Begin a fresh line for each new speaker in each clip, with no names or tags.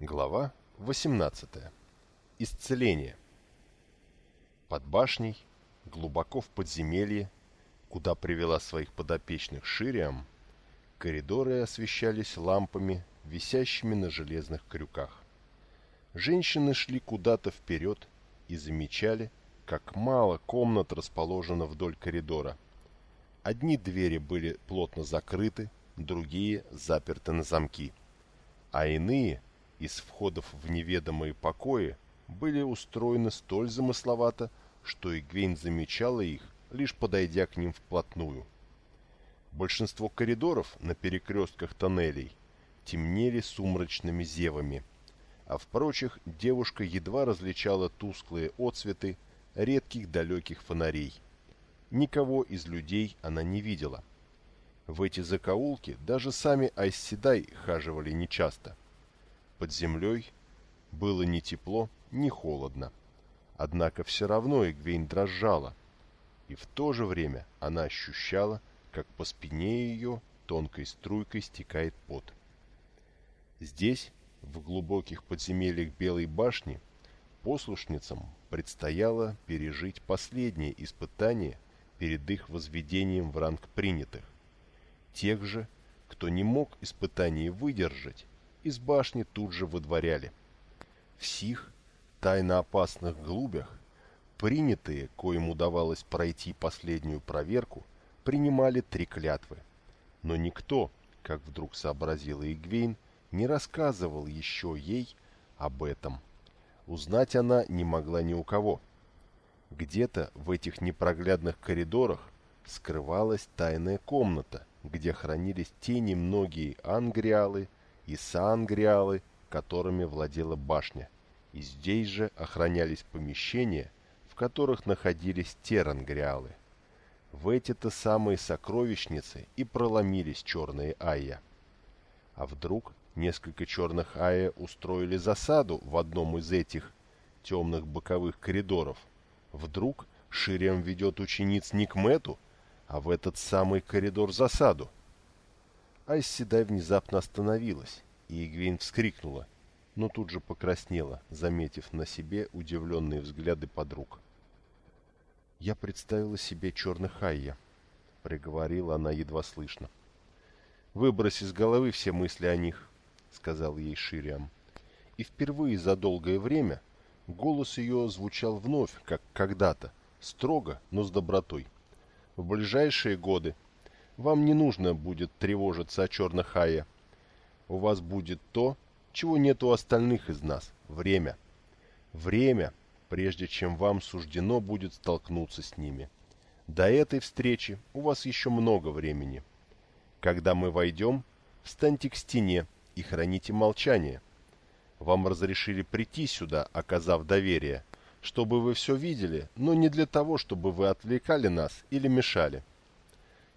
Глава 18. Исцеление. Под башней, глубоко в подземелье, куда привела своих подопечных Шириам, коридоры освещались лампами, висящими на железных крюках. Женщины шли куда-то вперед и замечали, как мало комнат расположено вдоль коридора. Одни двери были плотно закрыты, другие заперты на замки, а иные – из входов в неведомые покои были устроены столь замысловато, что Игвейн замечала их, лишь подойдя к ним вплотную. Большинство коридоров на перекрестках тоннелей темнели сумрачными зевами, а в прочих девушка едва различала тусклые отсветы редких далеких фонарей. Никого из людей она не видела. В эти закоулки даже сами Айсседай хаживали нечасто – под землей было ни тепло, ни холодно. Однако все равно Эгвейн дрожала, и в то же время она ощущала, как по спине ее тонкой струйкой стекает пот. Здесь, в глубоких подземельях Белой башни, послушницам предстояло пережить последнее испытание перед их возведением в ранг принятых. Тех же, кто не мог испытание выдержать, из башни тут же выдворяли. В сих тайно опасных глубях принятые, коим удавалось пройти последнюю проверку, принимали три клятвы. Но никто, как вдруг сообразила Игвейн, не рассказывал еще ей об этом. Узнать она не могла ни у кого. Где-то в этих непроглядных коридорах скрывалась тайная комната, где хранились те немногие ангриалы, и сангриалы, которыми владела башня, и здесь же охранялись помещения, в которых находились терангриалы. В эти-то самые сокровищницы и проломились черные айя. А вдруг несколько черных айя устроили засаду в одном из этих темных боковых коридоров? Вдруг Шириам ведет учениц не к Мэту, а в этот самый коридор засаду? Айсседай внезапно остановилась, и Игвейн вскрикнула, но тут же покраснела, заметив на себе удивленные взгляды подруг. «Я представила себе черных Айя», — приговорила она едва слышно. «Выбрось из головы все мысли о них», — сказал ей Шириам. И впервые за долгое время голос ее звучал вновь, как когда-то, строго, но с добротой. «В ближайшие годы вам не нужно будет тревожиться о черных Ая. У вас будет то, чего нет у остальных из нас – время. Время, прежде чем вам суждено будет столкнуться с ними. До этой встречи у вас еще много времени. Когда мы войдем, встаньте к стене и храните молчание. Вам разрешили прийти сюда, оказав доверие, чтобы вы все видели, но не для того, чтобы вы отвлекали нас или мешали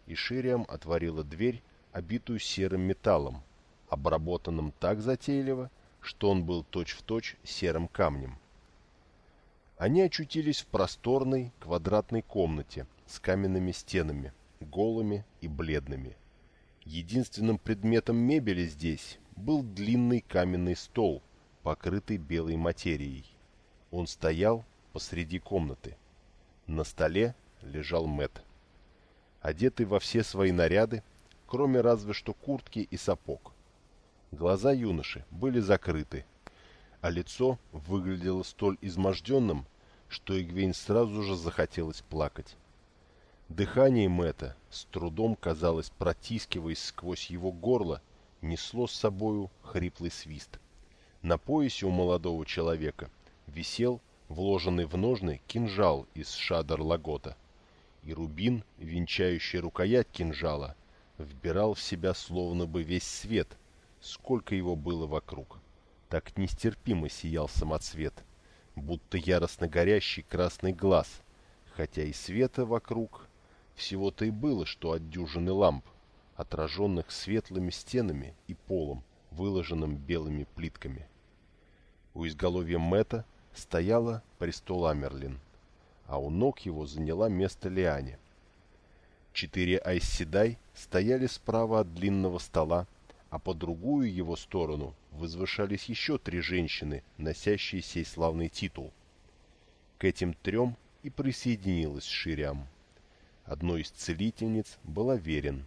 и Шириам отворила дверь, обитую серым металлом, обработанным так затейливо, что он был точь-в-точь точь серым камнем. Они очутились в просторной квадратной комнате с каменными стенами, голыми и бледными. Единственным предметом мебели здесь был длинный каменный стол, покрытый белой материей. Он стоял посреди комнаты. На столе лежал Мэтт одетый во все свои наряды, кроме разве что куртки и сапог. Глаза юноши были закрыты, а лицо выглядело столь изможденным, что Игвейн сразу же захотелось плакать. Дыхание Мэтта, с трудом, казалось, протискиваясь сквозь его горло, несло с собою хриплый свист. На поясе у молодого человека висел вложенный в ножны кинжал из шадар-лагота и рубин, венчающий рукоять кинжала, вбирал в себя словно бы весь свет, сколько его было вокруг. Так нестерпимо сиял самоцвет, будто яростно горящий красный глаз, хотя и света вокруг всего-то и было, что от дюжины ламп, отраженных светлыми стенами и полом, выложенным белыми плитками. У изголовья Мэтта стояла престол Амерлин, а у ног его заняла место Лиане. Четыре айсседай стояли справа от длинного стола, а по другую его сторону возвышались еще три женщины, носящие сей славный титул. К этим трем и присоединилась Шириам. Одной из целительниц была Верен.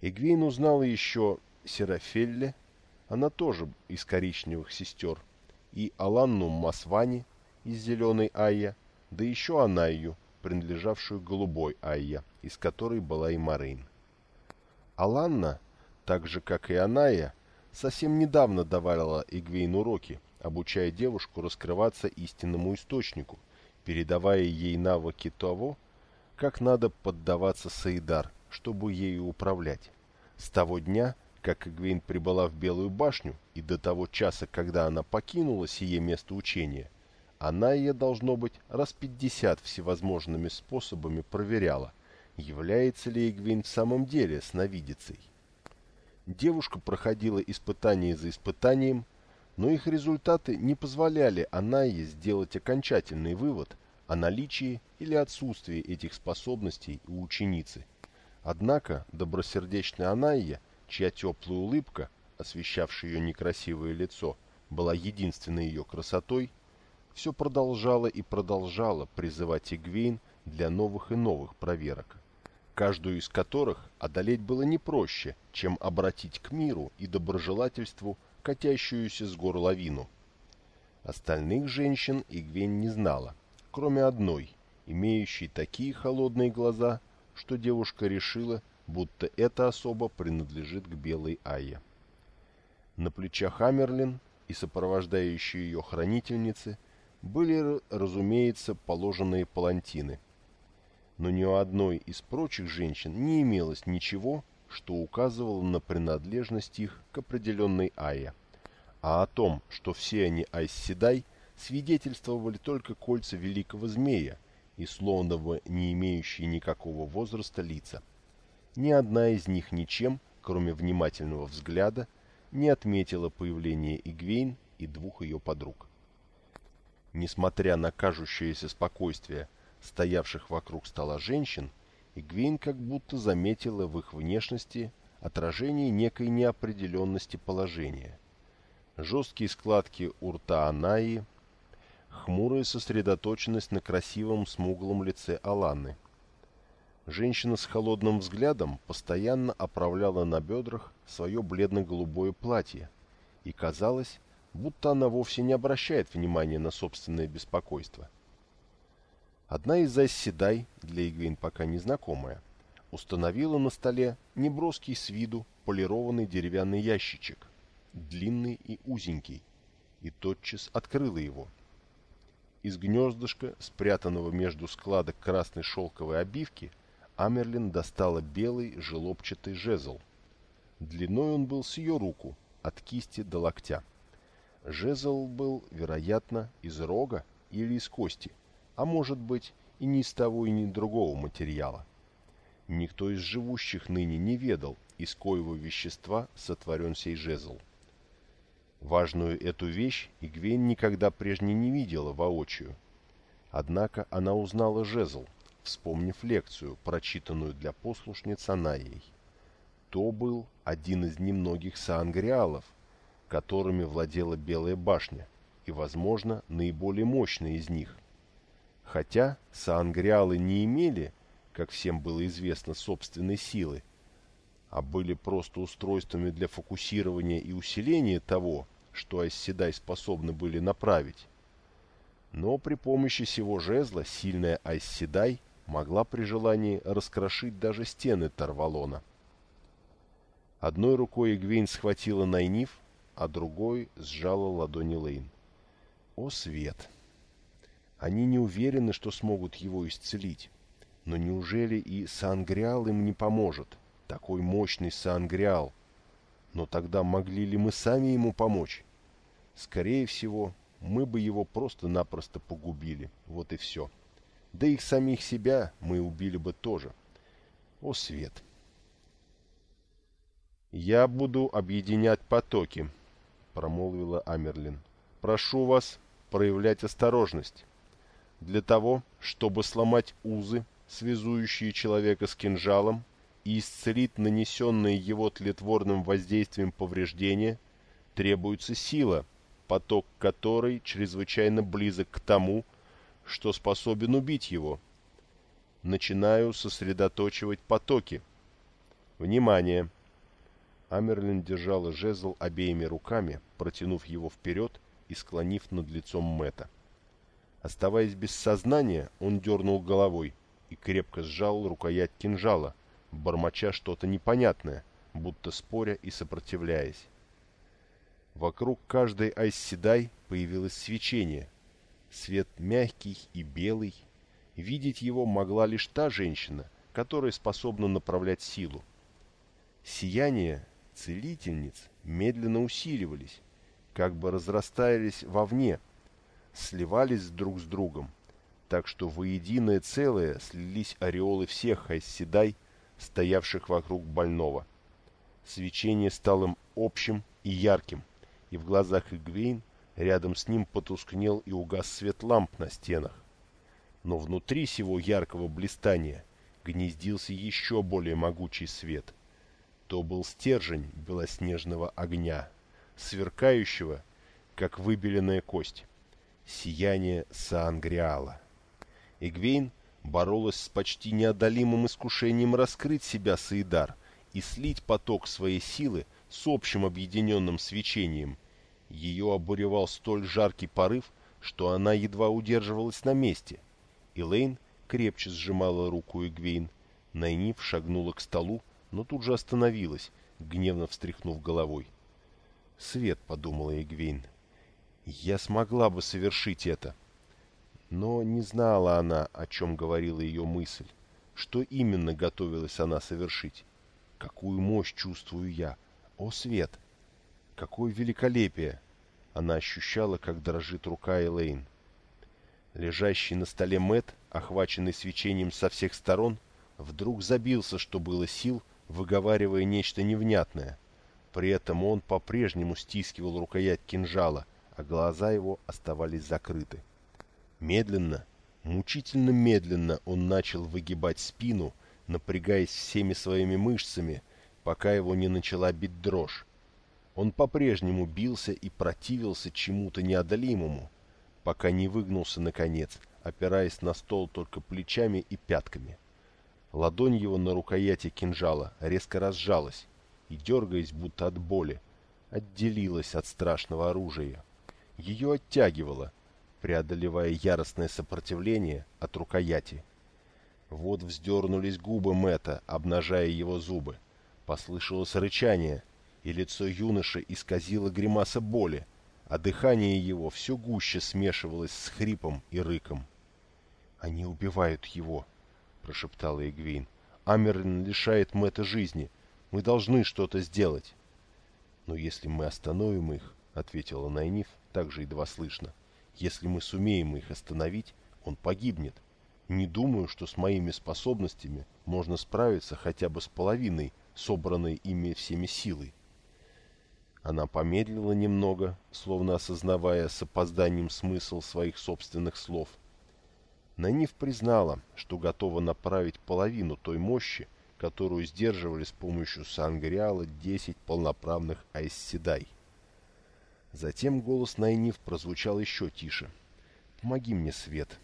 Эгвейн узнала еще Серафелле, она тоже из коричневых сестер, и Аланну Масвани из зеленой Айя, да еще Анайю, принадлежавшую голубой Айя, из которой была и Марин. Аланна, так же как и Аная, совсем недавно давала Игвейн уроки, обучая девушку раскрываться истинному источнику, передавая ей навыки того, как надо поддаваться Саидар, чтобы ею управлять. С того дня, как Игвейн прибыла в Белую башню, и до того часа, когда она покинула сие место учения, она ее, должно быть, раз пятьдесят всевозможными способами проверяла, является ли Игвейн в самом деле сновидицей. Девушка проходила испытание за испытанием, но их результаты не позволяли Анайе сделать окончательный вывод о наличии или отсутствии этих способностей у ученицы. Однако добросердечная Анайя, чья теплая улыбка, освещавшая ее некрасивое лицо, была единственной ее красотой, все продолжала и продолжала призывать Игвейн для новых и новых проверок каждую из которых одолеть было не проще, чем обратить к миру и доброжелательству катящуюся с гор лавину. Остальных женщин Игвень не знала, кроме одной, имеющей такие холодные глаза, что девушка решила, будто эта особа принадлежит к белой Айе. На плечах Амерлин и сопровождающие ее хранительницы были, разумеется, положенные палантины, но ни у одной из прочих женщин не имелось ничего, что указывало на принадлежность их к определенной Айе. А о том, что все они Айсседай, свидетельствовали только кольца великого змея и словно не имеющие никакого возраста лица. Ни одна из них ничем, кроме внимательного взгляда, не отметила появление Игвейн и двух ее подруг. Несмотря на кажущееся спокойствие стоявших вокруг стола женщин, Игвейн как будто заметила в их внешности отражение некой неопределенности положения. Жесткие складки у рта Анаи, хмурая сосредоточенность на красивом смуглом лице Аланы. Женщина с холодным взглядом постоянно оправляла на бедрах свое бледно-голубое платье, и казалось, будто она вовсе не обращает внимания на собственное беспокойство. Одна из заседай, для Игвейн пока незнакомая, установила на столе неброский с виду полированный деревянный ящичек, длинный и узенький, и тотчас открыла его. Из гнездышка, спрятанного между складок красной шелковой обивки, Амерлин достала белый желобчатый жезл. Длиной он был с ее руку, от кисти до локтя. Жезл был, вероятно, из рога или из кости – а может быть и ни из того и ни другого материала. Никто из живущих ныне не ведал, из коего вещества сотворен сей жезл. Важную эту вещь Игвейн никогда прежде не видела воочию. Однако она узнала жезл, вспомнив лекцию, прочитанную для послушниц Анаей. То был один из немногих саангриалов, которыми владела Белая башня, и, возможно, наиболее мощный из них. Хотя саангриалы не имели, как всем было известно, собственной силы, а были просто устройствами для фокусирования и усиления того, что Айсседай способны были направить. Но при помощи сего жезла сильная Айсседай могла при желании раскрошить даже стены Тарвалона. Одной рукой Игвейн схватила Найниф, а другой сжала ладони Лейн. «О, свет!» Они не уверены, что смогут его исцелить. Но неужели и Сангриал им не поможет? Такой мощный Сангриал. Но тогда могли ли мы сами ему помочь? Скорее всего, мы бы его просто-напросто погубили. Вот и все. Да их самих себя мы убили бы тоже. О, свет! «Я буду объединять потоки», — промолвила Амерлин. «Прошу вас проявлять осторожность для того, чтобы сломать узы, связующие человека с кинжалом, и исцелит нанесенные его тлетворным воздействием повреждения, требуется сила, поток которой чрезвычайно близок к тому, что способен убить его. Начинаю сосредоточивать потоки. Внимание! Амерлин держала жезл обеими руками, протянув его вперед и склонив над лицом Мэта. Оставаясь без сознания, он дернул головой и крепко сжал рукоять кинжала, бормоча что-то непонятное, будто споря и сопротивляясь. Вокруг каждой айсседай появилось свечение. Свет мягкий и белый. Видеть его могла лишь та женщина, которая способна направлять силу. Сияние целительниц медленно усиливались, как бы разрастались вовне, сливались друг с другом, так что воединое целое слились ореолы всех айсседай, стоявших вокруг больного. Свечение стало им общим и ярким, и в глазах Игвейн рядом с ним потускнел и угас свет ламп на стенах. Но внутри сего яркого блистания гнездился еще более могучий свет. То был стержень белоснежного огня, сверкающего, как выбеленная кость. Сияние Саангриала. Игвейн боролась с почти неодолимым искушением раскрыть себя Саидар и слить поток своей силы с общим объединенным свечением. Ее обуревал столь жаркий порыв, что она едва удерживалась на месте. Элейн крепче сжимала руку Игвейн. Найниф шагнула к столу, но тут же остановилась, гневно встряхнув головой. «Свет», — подумала Игвейн, — «я смогла бы совершить это». Но не знала она, о чем говорила ее мысль. Что именно готовилась она совершить? Какую мощь чувствую я? О, свет! Какое великолепие! Она ощущала, как дрожит рука Элейн. Лежащий на столе Мэт, охваченный свечением со всех сторон, вдруг забился, что было сил, выговаривая нечто невнятное. При этом он по-прежнему стискивал рукоять кинжала, а глаза его оставались закрыты. Медленно, мучительно медленно он начал выгибать спину, напрягаясь всеми своими мышцами, пока его не начала бить дрожь. Он по-прежнему бился и противился чему-то неодолимому, пока не выгнулся наконец, опираясь на стол только плечами и пятками. Ладонь его на рукояти кинжала резко разжалась и, дергаясь будто от боли, отделилась от страшного оружия. Ее оттягивало — преодолевая яростное сопротивление от рукояти. Вот вздернулись губы Мэта, обнажая его зубы. Послышалось рычание, и лицо юноши исказило гримаса боли, а дыхание его все гуще смешивалось с хрипом и рыком. «Они убивают его», — прошептала Игвейн. «Амерлин лишает Мэтта жизни. Мы должны что-то сделать». «Но если мы остановим их», — ответила Найниф, также едва слышно, — если мы сумеем их остановить, он погибнет. Не думаю, что с моими способностями можно справиться хотя бы с половиной, собранной ими всеми силой. Она помедлила немного, словно осознавая с опозданием смысл своих собственных слов. Нанив признала, что готова направить половину той мощи, которую сдерживали с помощью Сангриала 10 полноправных Айсседай. Затем голос Найниф прозвучал еще тише. «Помоги мне, Свет.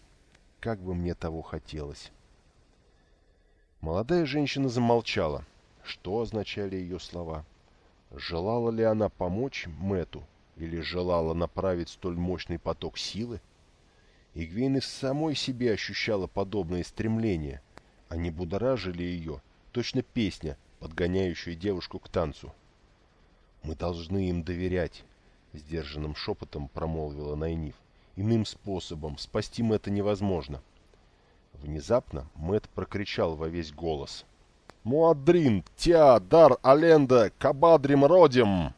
Как бы мне того хотелось». Молодая женщина замолчала. Что означали ее слова? Желала ли она помочь Мэту или желала направить столь мощный поток силы? Игвейн и в самой себе ощущала подобные стремления. Они будоражили ее, точно песня, подгоняющая девушку к танцу. «Мы должны им доверять», — сдержанным шепотом промолвила Найниф. «Иным способом спасти Мэтта невозможно». Внезапно Мэт прокричал во весь голос. «Муадрин, Тя, Дар, Аленда, Кабадрим, Родим!»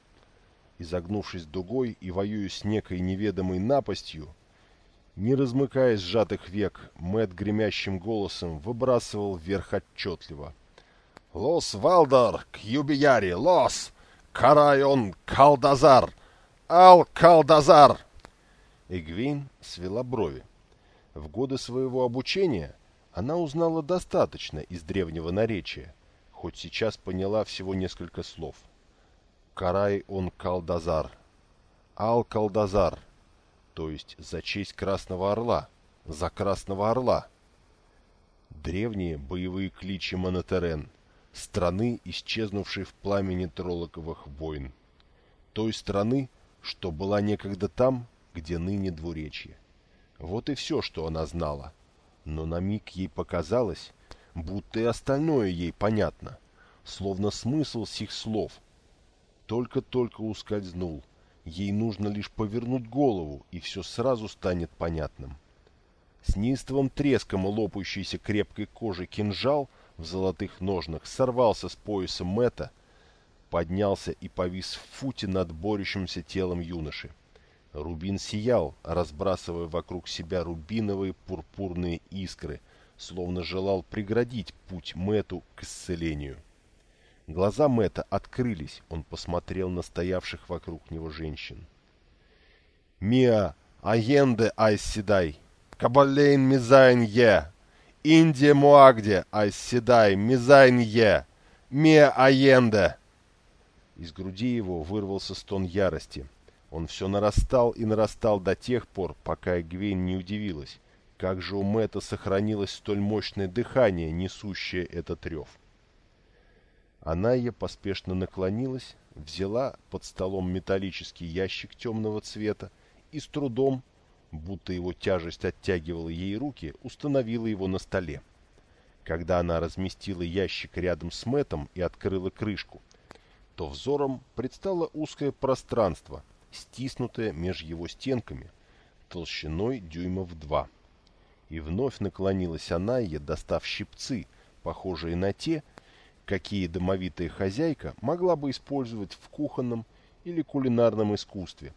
Изогнувшись дугой и воюя с некой неведомой напастью, не размыкая сжатых век, Мэт гремящим голосом выбрасывал вверх отчетливо. «Лос Валдар, Кьюбияри, Лос! Карайон, Калдазар! Ал-Калдазар!» Эгвейн свела брови. В годы своего обучения она узнала достаточно из древнего наречия, хоть сейчас поняла всего несколько слов. «Карай он Калдазар», «Ал-Калдазар», то есть за честь Красного Орла, за Красного Орла. Древние боевые кличи Монотерен, страны, исчезнувшей в пламени Троллоковых войн. Той страны, что была некогда там, где ныне двуречье. Вот и все, что она знала. Но на миг ей показалось, будто и остальное ей понятно, словно смысл сих слов. Только-только ускользнул. Ей нужно лишь повернуть голову, и все сразу станет понятным. С неистовым треском лопающейся крепкой кожи кинжал в золотых ножнах сорвался с пояса Мэтта, поднялся и повис в футе над борющимся телом юноши. Рубин сиял, разбрасывая вокруг себя рубиновые пурпурные искры, словно желал преградить путь Мэту к исцелению. Глаза Мэта открылись, он посмотрел на стоявших вокруг него женщин. «Миа, аенде айсседай, кабалейн мизайн е, Индия муагде айсседай, мизайн е, миа аенде!» Из груди его вырвался стон ярости. Он все нарастал и нарастал до тех пор, пока Эгвейн не удивилась, как же у Мэтта сохранилось столь мощное дыхание, несущее этот рев. Анайя поспешно наклонилась, взяла под столом металлический ящик темного цвета и с трудом, будто его тяжесть оттягивала ей руки, установила его на столе. Когда она разместила ящик рядом с Мэтом и открыла крышку, то взором предстало узкое пространство, стиснутая меж его стенками, толщиной дюймов два. И вновь наклонилась Анайя, достав щипцы, похожие на те, какие домовитая хозяйка могла бы использовать в кухонном или кулинарном искусстве,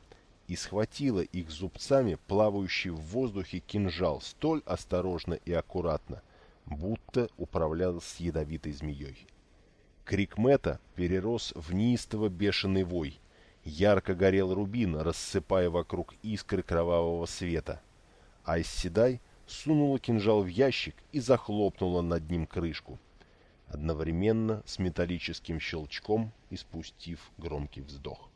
и схватила их зубцами плавающий в воздухе кинжал столь осторожно и аккуратно, будто управляла с ядовитой змеей. Крик Мэтта перерос в неистово бешеный вой, Ярко горел рубин, рассыпая вокруг искры кровавого света. Айсседай сунула кинжал в ящик и захлопнула над ним крышку, одновременно с металлическим щелчком испустив громкий вздох.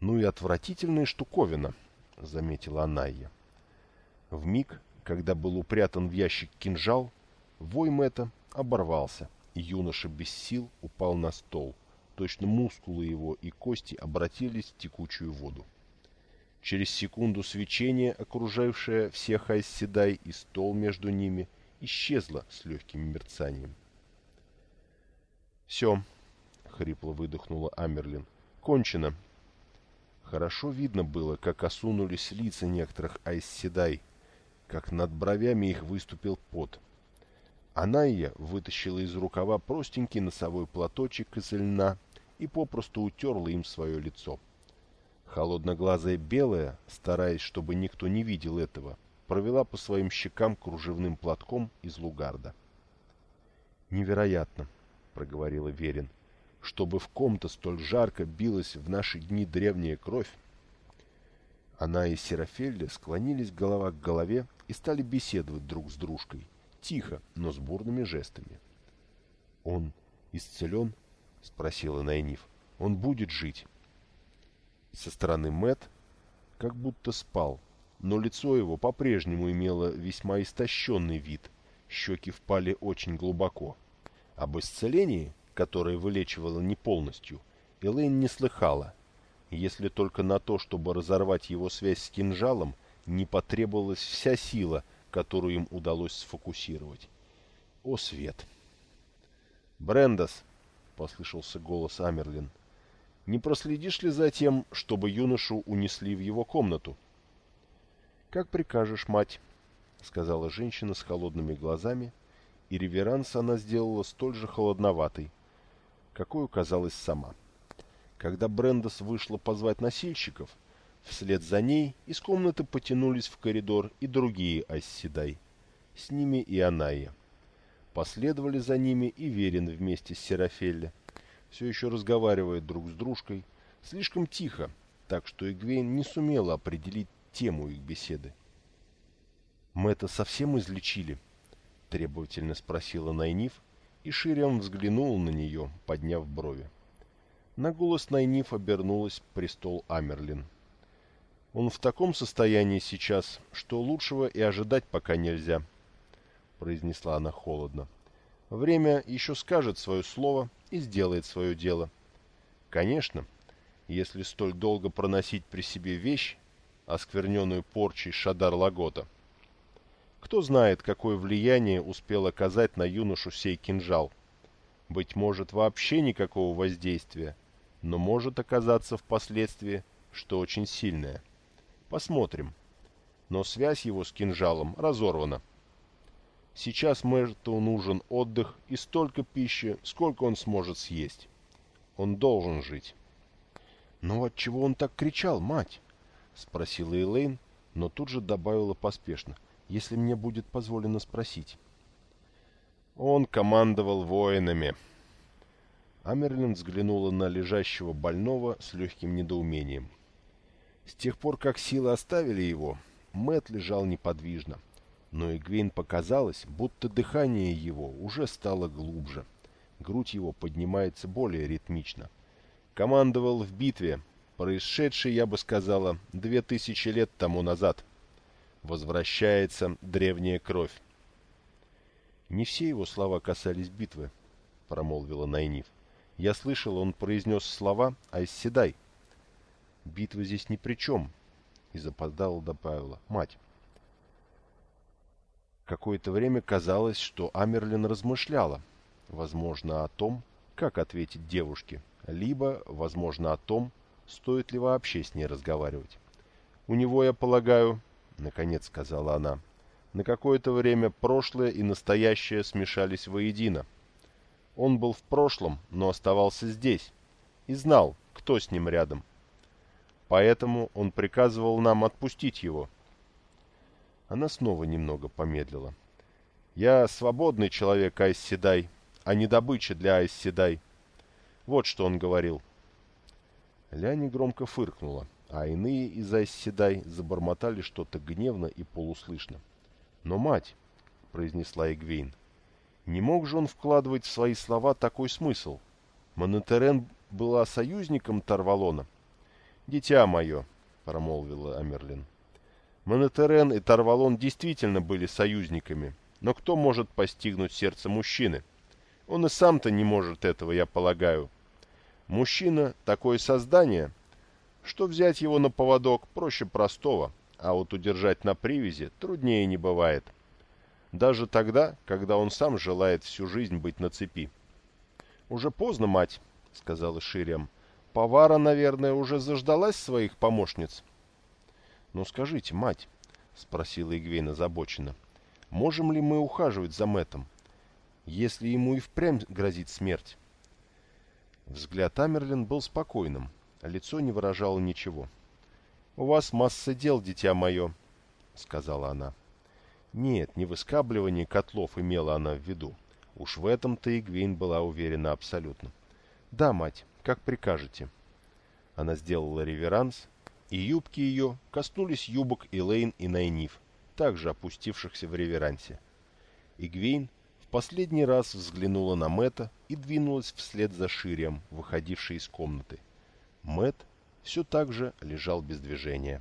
«Ну и отвратительная штуковина», — заметила Анайя. В миг, когда был упрятан в ящик кинжал, вой Мэтта оборвался, и юноша без сил упал на стол — Точно мускулы его и кости обратились в текучую воду. Через секунду свечение, окружавшее всех Айсседай и стол между ними, исчезло с легким мерцанием. «Все», — хрипло выдохнула Амерлин, — «кончено». Хорошо видно было, как осунулись лица некоторых Айсседай, как над бровями их выступил пот. Анайя вытащила из рукава простенький носовой платочек из льна и попросту утерла им свое лицо. Холодноглазая белая, стараясь, чтобы никто не видел этого, провела по своим щекам кружевным платком из лугарда. «Невероятно», — проговорила Верин, — «чтобы в ком-то столь жарко билась в наши дни древняя кровь». Она и Серафельда склонились голова к голове и стали беседовать друг с дружкой, тихо, но с бурными жестами. «Он исцелен?» — спросила Найниф. «Он будет жить». Со стороны Мэт как будто спал, но лицо его по-прежнему имело весьма истощенный вид, щеки впали очень глубоко. Об исцелении, которое вылечивало не полностью, Элэйн не слыхала, если только на то, чтобы разорвать его связь с кинжалом, не потребовалась вся сила, которую им удалось сфокусировать. О, свет! «Брендос!» — послышался голос Амерлин. «Не проследишь ли за тем, чтобы юношу унесли в его комнату?» «Как прикажешь, мать», — сказала женщина с холодными глазами, и реверанс она сделала столь же холодноватой, какой казалась сама. Когда Брендос вышла позвать носильщиков, вслед за ней из комнаты потянулись в коридор и другие Асседай. С ними и Аная. Последовали за ними и Верин вместе с Серафелле. Все еще разговаривают друг с дружкой, слишком тихо, так что Игвейн не сумела определить тему их беседы. «Мы это совсем излечили?» — требовательно спросила Найниф, и Шириам взглянул на нее, подняв брови. На голос Найниф обернулась престол Амерлин. «Он в таком состоянии сейчас, что лучшего и ожидать пока нельзя», — произнесла она холодно. «Время еще скажет свое слово и сделает свое дело. Конечно, если столь долго проносить при себе вещь, оскверненную порчей Шадар-Лагота. Кто знает, какое влияние успел оказать на юношу сей кинжал. Быть может, вообще никакого воздействия, но может оказаться впоследствии, что очень сильное. Посмотрим. Но связь его с кинжалом разорвана. Сейчас Мэрту нужен отдых и столько пищи, сколько он сможет съесть. Он должен жить. «Но от чего он так кричал, мать?» — спросила Элейн, но тут же добавила поспешно, если мне будет позволено спросить. Он командовал воинами. Амерлин взглянула на лежащего больного с легким недоумением. С тех пор, как силы оставили его, Мэт лежал неподвижно, но Игвейн показалось, будто дыхание его уже стало глубже. Грудь его поднимается более ритмично. Командовал в битве, происшедшей, я бы сказала, две тысячи лет тому назад. Возвращается древняя кровь. «Не все его слова касались битвы», — промолвила Найниф. «Я слышал, он произнес слова «Айсседай». Битва здесь ни при чем», — и запоздала добавила мать. Какое-то время казалось, что Амерлин размышляла, возможно, о том, как ответить девушке, либо, возможно, о том, стоит ли вообще с ней разговаривать. «У него, я полагаю, — наконец сказала она, — на какое-то время прошлое и настоящее смешались воедино. Он был в прошлом, но оставался здесь, и знал, кто с ним рядом. Поэтому он приказывал нам отпустить его». Она снова немного помедлила. «Я свободный человек, Айсседай, а не добыча для Айсседай. Вот что он говорил». Ляни громко фыркнула, а иные из Айсседай забормотали что-то гневно и полуслышно. «Но мать», — произнесла Эгвейн, — «не мог же он вкладывать в свои слова такой смысл? Монетерен была союзником Тарвалона?» «Дитя мое», — промолвила Амерлин. «Монетерен и Тарвалон действительно были союзниками, но кто может постигнуть сердце мужчины? Он и сам-то не может этого, я полагаю, Мужчина – такое создание, что взять его на поводок проще простого, а вот удержать на привязи труднее не бывает. Даже тогда, когда он сам желает всю жизнь быть на цепи. «Уже поздно, мать», — сказала Шириам. «Повара, наверное, уже заждалась своих помощниц». «Ну скажите, мать», — спросила Игвейн озабоченно, — «можем ли мы ухаживать за Мэтом, если ему и впрямь грозит смерть?» Взгляд Амерлин был спокойным, а лицо не выражало ничего. «У вас масса дел, дитя мое», — сказала она. Нет, не выскабливание котлов имела она в виду. Уж в этом-то Игвейн была уверена абсолютно. «Да, мать, как прикажете». Она сделала реверанс, и юбки ее коснулись юбок Элейн и Найниф, также опустившихся в реверансе. Игвейн последний раз взглянула на Мэта и двинулась вслед за Ширием, выходившей из комнаты. Мэт все так же лежал без движения.